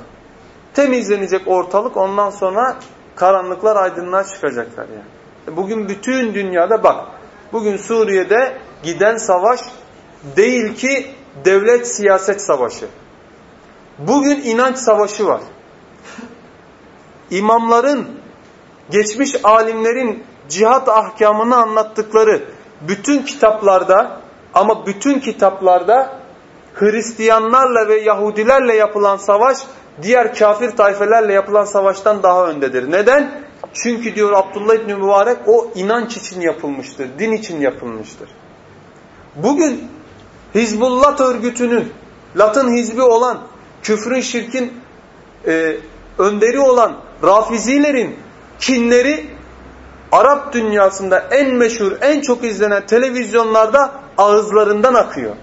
Temizlenecek ortalık ondan sonra karanlıklar aydınlığa çıkacaklar yani. Bugün bütün dünyada bak. Bugün Suriye'de giden savaş değil ki devlet siyaset savaşı. Bugün inanç savaşı var. İmamların, geçmiş alimlerin cihat ahkamını anlattıkları bütün kitaplarda ama bütün kitaplarda Hristiyanlarla ve Yahudilerle yapılan savaş diğer kafir tayfelerle yapılan savaştan daha öndedir. Neden? Çünkü diyor Abdullah İbni Mübarek o inanç için yapılmıştır, din için yapılmıştır. Bugün Hizbullah örgütünün, Latın hizbi olan, küfrün şirkin e, önderi olan Rafizilerin kinleri Arap dünyasında en meşhur, en çok izlenen televizyonlarda ağızlarından akıyor.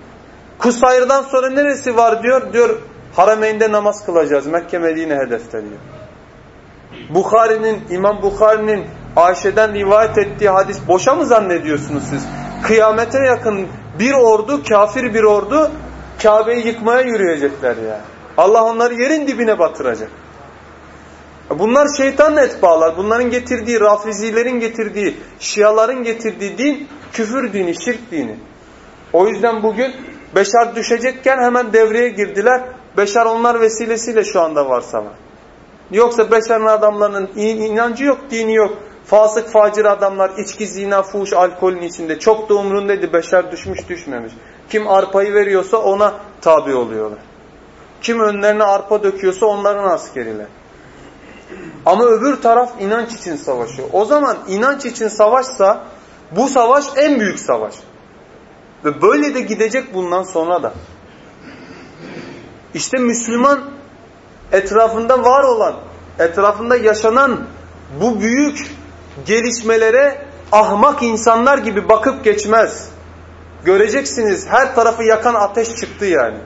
Kusayr'dan sonra neresi var diyor? Diyor Harameyn'de namaz kılacağız. Mekke Medine hedefte diyor. Bukhari'nin, İmam Bukhari'nin Ayşe'den rivayet ettiği hadis boşa mı zannediyorsunuz siz? Kıyamete yakın bir ordu, kafir bir ordu Kabe'yi yıkmaya yürüyecekler ya. Allah onları yerin dibine batıracak. Bunlar şeytan etbalar. Bunların getirdiği, rafizilerin getirdiği, şiaların getirdiği din küfür dini, şirk dini. O yüzden bugün Beşar düşecekken hemen devreye girdiler. Beşar onlar vesilesiyle şu anda varsa var. Yoksa Beşar'ın adamlarının inancı yok, dini yok. Fasık facir adamlar içki, zina, fuhuş, alkolün içinde. Çok da umrundaydı Beşar düşmüş düşmemiş. Kim arpayı veriyorsa ona tabi oluyorlar. Kim önlerine arpa döküyorsa onların askeriler. Ama öbür taraf inanç için savaşıyor. O zaman inanç için savaşsa bu savaş en büyük savaş. Ve böyle de gidecek bundan sonra da. İşte Müslüman etrafında var olan, etrafında yaşanan bu büyük gelişmelere ahmak insanlar gibi bakıp geçmez. Göreceksiniz her tarafı yakan ateş çıktı yani.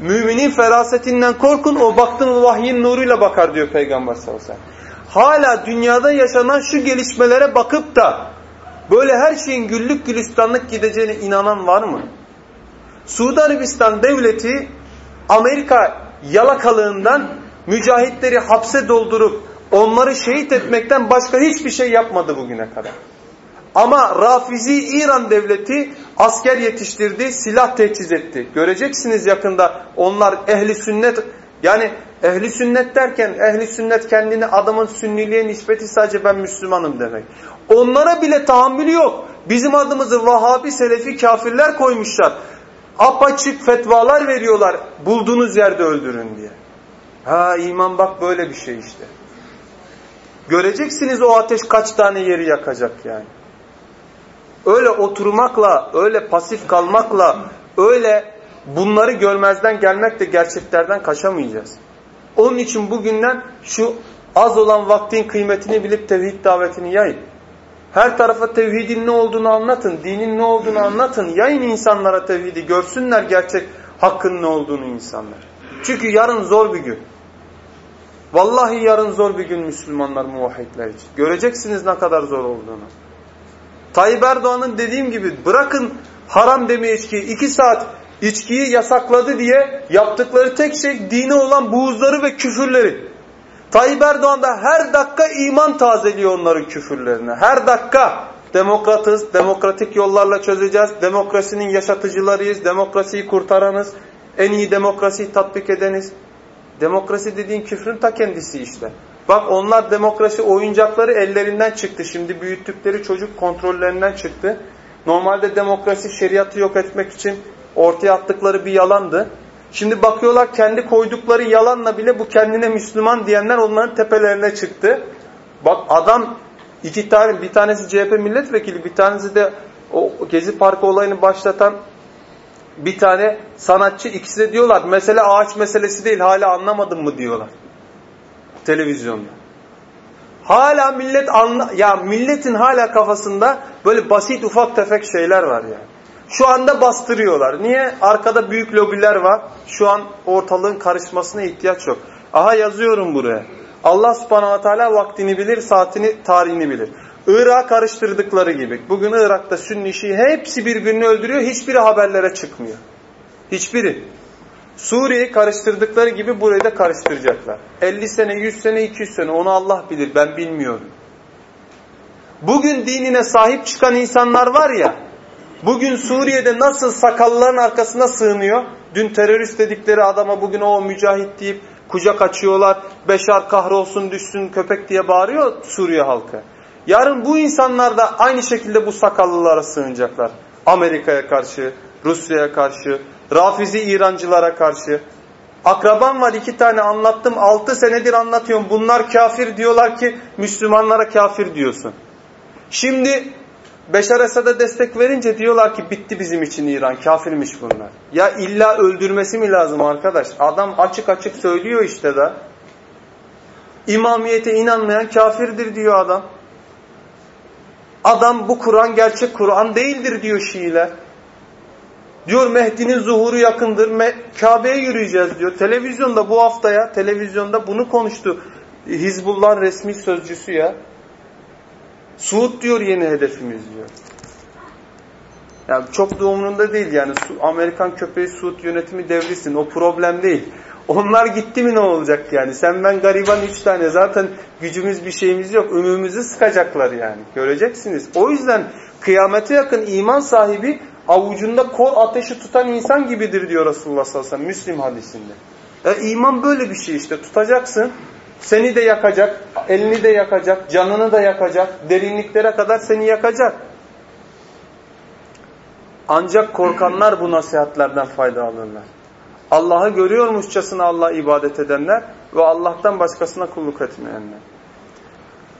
Müminin ferasetinden korkun o baktın vahyin nuruyla bakar diyor Peygamber sallallahu aleyhi ve sellem. Hala dünyada yaşanan şu gelişmelere bakıp da böyle her şeyin güllük gülistanlık gideceğine inanan var mı? Suudi Arabistan devleti Amerika yalakalığından mücahitleri hapse doldurup onları şehit etmekten başka hiçbir şey yapmadı bugüne kadar. Ama Rafizi İran devleti asker yetiştirdi, silah teçhiz etti. Göreceksiniz yakında onlar ehli sünnet yani ehli sünnet derken ehli sünnet kendini adamın sünniliğe nispeti sadece ben Müslümanım demek. Onlara bile tahammülü yok. Bizim adımızı Vahabi, Selefi kafirler koymuşlar. Apaçık fetvalar veriyorlar. Bulduğunuz yerde öldürün diye. Ha iman bak böyle bir şey işte. Göreceksiniz o ateş kaç tane yeri yakacak yani. Öyle oturmakla, öyle pasif kalmakla, öyle bunları görmezden gelmekle gerçeklerden kaçamayacağız. Onun için bugünden şu az olan vaktin kıymetini bilip tevhid davetini yayın. Her tarafa tevhidin ne olduğunu anlatın, dinin ne olduğunu anlatın. Yayın insanlara tevhidi, görsünler gerçek hakkın ne olduğunu insanlar. Çünkü yarın zor bir gün. Vallahi yarın zor bir gün Müslümanlar muvahhidler için. Göreceksiniz ne kadar zor olduğunu. Tayyip Erdoğan'ın dediğim gibi bırakın haram deme içkiyi. iki saat içkiyi yasakladı diye yaptıkları tek şey dine olan buğuzları ve küfürleri. Tayyip Erdoğan da her dakika iman tazeliyor onların küfürlerine. Her dakika demokratız, demokratik yollarla çözeceğiz, demokrasinin yaşatıcılarıyız, demokrasiyi kurtaranız, en iyi demokrasiyi tatbik edeniz. Demokrasi dediğin küfrün ta kendisi işte. Bak onlar demokrasi oyuncakları ellerinden çıktı. Şimdi büyüttükleri çocuk kontrollerinden çıktı. Normalde demokrasi şeriatı yok etmek için ortaya attıkları bir yalandı. Şimdi bakıyorlar kendi koydukları yalanla bile bu kendine Müslüman diyenler onların tepelerine çıktı. Bak adam iki tane bir tanesi CHP milletvekili bir tanesi de o Gezi Parkı olayını başlatan bir tane sanatçı ikisi de diyorlar mesele ağaç meselesi değil hala anlamadın mı diyorlar. Televizyonda. Hala millet anla ya milletin hala kafasında böyle basit ufak tefek şeyler var yani. Şu anda bastırıyorlar. Niye? Arkada büyük lobiler var. Şu an ortalığın karışmasına ihtiyaç yok. Aha yazıyorum buraya. Allah subhanahu teala vaktini bilir, saatini, tarihini bilir. Irak'ı karıştırdıkları gibi. Bugün Irak'ta Sünni Şii hepsi birbirini öldürüyor. Hiçbiri haberlere çıkmıyor. Hiçbiri. Suriye'yi karıştırdıkları gibi burayı da karıştıracaklar. 50 sene, 100 sene, 200 sene onu Allah bilir ben bilmiyorum. Bugün dinine sahip çıkan insanlar var ya Bugün Suriye'de nasıl sakalların arkasına sığınıyor? Dün terörist dedikleri adama bugün o mücahit deyip kucak açıyorlar. Beşar kahrolsun düşsün köpek diye bağırıyor Suriye halkı. Yarın bu insanlar da aynı şekilde bu sakallılara sığınacaklar. Amerika'ya karşı, Rusya'ya karşı, Rafizi İrancılara karşı. Akraban var iki tane anlattım. Altı senedir anlatıyorum. Bunlar kafir diyorlar ki Müslümanlara kafir diyorsun. Şimdi Beşar Esad'a destek verince diyorlar ki bitti bizim için İran. Kafirmiş bunlar. Ya illa öldürmesi mi lazım arkadaş? Adam açık açık söylüyor işte da. İmamiyete inanmayan kafirdir diyor adam. Adam bu Kur'an gerçek Kur'an değildir diyor Şiiler. Diyor Mehdi'nin zuhuru yakındır. Kabe'ye yürüyeceğiz diyor. Televizyonda bu haftaya televizyonda bunu konuştu. Hizbullah resmi sözcüsü ya. Suud diyor yeni hedefimiz diyor. Yani çok da umurunda değil yani Amerikan köpeği Suud yönetimi devrisin o problem değil. Onlar gitti mi ne olacak yani? Sen ben gariban üç tane zaten gücümüz bir şeyimiz yok. Ümümüzü sıkacaklar yani. Göreceksiniz. O yüzden kıyamete yakın iman sahibi avucunda kor ateşi tutan insan gibidir diyor Resulullah sallallahu aleyhi ve sellem Müslim hadisinde. E, iman böyle bir şey işte tutacaksın. Seni de yakacak, elini de yakacak, canını da yakacak, derinliklere kadar seni yakacak. Ancak korkanlar bu nasihatlerden fayda alırlar. Allah'ı görüyormuşçasına Allah'a ibadet edenler ve Allah'tan başkasına kulluk etmeyenler.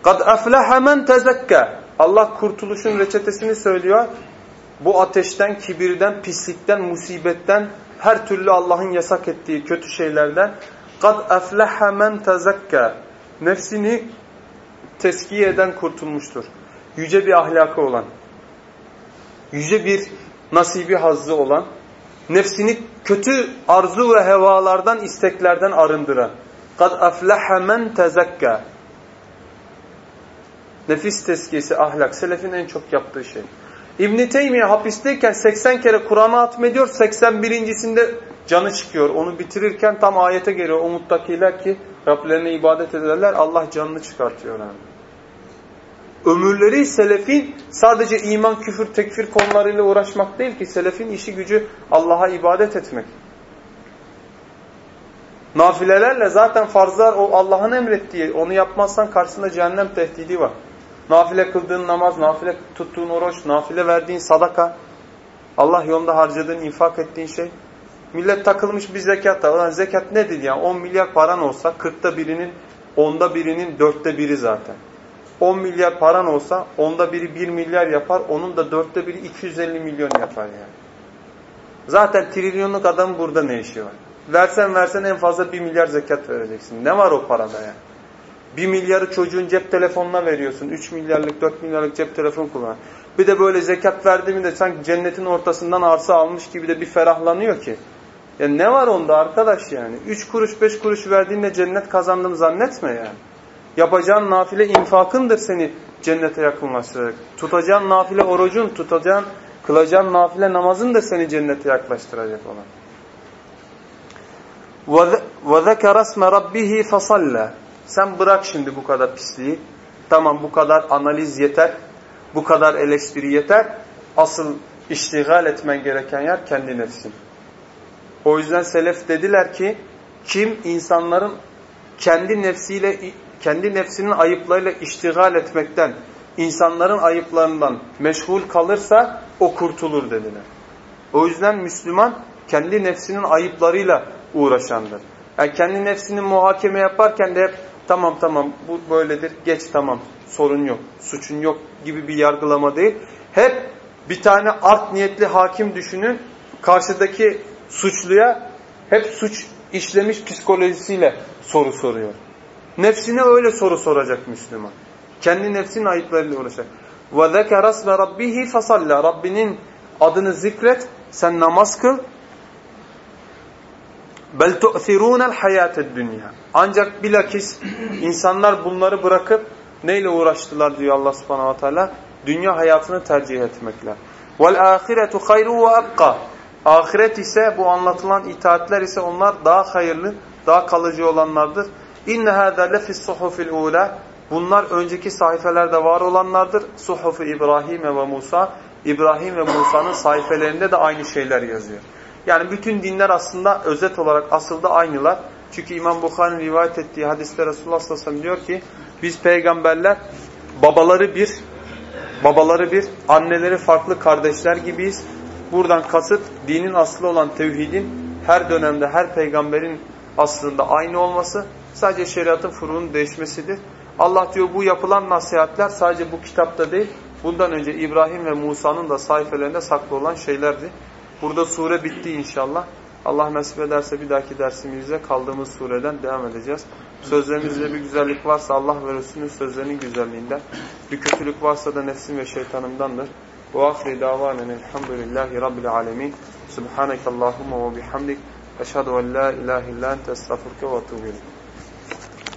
Kad aflaha men tezekka. Allah kurtuluşun reçetesini söylüyor. Bu ateşten, kibirden, pislikten, musibetten, her türlü Allah'ın yasak ettiği kötü şeylerden قَدْ اَفْلَحَ مَنْ تَزَكَّى Nefsini teskiye eden kurtulmuştur. Yüce bir ahlakı olan, yüce bir nasibi hazzı olan, nefsini kötü arzu ve hevalardan, isteklerden arındıran. قَدْ اَفْلَحَ مَنْ تَزَكَّى Nefis teskiyesi, ahlak, selefin en çok yaptığı şey. İbn-i Teymiye hapisteyken 80 kere Kur'an'a atmediyor, 81.sinde Canı çıkıyor. Onu bitirirken tam ayete geliyor. O muttakiler ki Rablerine ibadet ederler. Allah canını çıkartıyor. Yani. Ömürleri selefin sadece iman, küfür, tekfir konularıyla uğraşmak değil ki. Selefin işi gücü Allah'a ibadet etmek. Nafilelerle zaten farzlar o Allah'ın emrettiği. Onu yapmazsan karşısında cehennem tehdidi var. Nafile kıldığın namaz, nafile tuttuğun oruç, nafile verdiğin sadaka, Allah yolunda harcadığın, infak ettiğin şey. Millet takılmış bir zekatta. Ulan zekat nedir yani? 10 milyar paran olsa 40'ta birinin, 10'da birinin 4'te biri zaten. 10 milyar paran olsa onda biri 1 milyar yapar. Onun da 4'te biri 250 milyon yapar yani. Zaten trilyonluk adam burada ne işi var? Versen versen en fazla bir milyar zekat vereceksin. Ne var o parada ya? Bir milyarı çocuğun cep telefonuna veriyorsun. Üç milyarlık, dört milyarlık cep telefon kullan. Bir de böyle zekat verdi de sanki cennetin ortasından arsa almış gibi de bir ferahlanıyor ki. Ya ne var onda arkadaş yani? Üç kuruş, beş kuruş verdiğinde cennet kazandım zannetme yani. Yapacağın nafile infakındır seni cennete yakınlaştıracak. Tutacağın nafile orucun, tutacağın, kılacağın nafile namazın da seni cennete yaklaştıracak olan. وَذَكَرَ اسْمَ رَبِّهِ فَصَلَّ Sen bırak şimdi bu kadar pisliği. Tamam bu kadar analiz yeter. Bu kadar eleştiri yeter. Asıl iştigal etmen gereken yer kendi nefsin. O yüzden selef dediler ki kim insanların kendi nefsiyle kendi nefsinin ayıplarıyla iştigal etmekten, insanların ayıplarından meşgul kalırsa o kurtulur dediler. O yüzden Müslüman kendi nefsinin ayıplarıyla uğraşandır. Yani kendi nefsini muhakeme yaparken de hep tamam tamam bu böyledir geç tamam sorun yok suçun yok gibi bir yargılama değil. Hep bir tane art niyetli hakim düşünün karşıdaki suçluya hep suç işlemiş psikolojisiyle soru soruyor. Nefsine öyle soru soracak Müslüman. Kendi nefsinin ayıplarıyla uğraşacak. وَذَكَرَ اسْمَ رَبِّهِ فَصَلَّ Rabbinin adını zikret, sen namaz kıl. بَلْ تُؤْثِرُونَ الْحَيَاةَ الدُّنْيَا Ancak bilakis insanlar bunları bırakıp neyle uğraştılar diyor Allah subhanahu wa ta'ala? Dünya hayatını tercih etmekle. وَالْآخِرَةُ خَيْرُ وَأَبْقَى Ahiret ise bu anlatılan itaatler ise onlar daha hayırlı, daha kalıcı olanlardır. İnne hâzâ lefis suhufil ûlâ. Bunlar önceki sayfelerde var olanlardır. Suhufu İbrahim ve Musa. İbrahim ve Musa'nın sayfelerinde de aynı şeyler yazıyor. Yani bütün dinler aslında özet olarak asılda aynılar. Çünkü İmam Bukhari'nin rivayet ettiği hadiste Resulullah sallallahu aleyhi ve sellem diyor ki biz peygamberler babaları bir, babaları bir, anneleri farklı kardeşler gibiyiz. Buradan kasıt dinin aslı olan tevhidin her dönemde her peygamberin aslında aynı olması Sadece şeriatın furuğunun değişmesidir. Allah diyor bu yapılan nasihatler sadece bu kitapta değil, bundan önce İbrahim ve Musa'nın da sayfelerinde saklı olan şeylerdi. Burada sure bitti inşallah. Allah nasip ederse bir dahaki dersimizde kaldığımız sureden devam edeceğiz. Sözlerimizde bir güzellik varsa Allah ve Resulünün sözlerinin güzelliğinden, bir kötülük varsa da nefsim ve şeytanımdandır. Ve ahri davanen elhamdülillahi rabbil alemin. Subhaneke Allahumma ve bihamdik. Eşhedü en la ilahe illa ente estağfurke ve etûbü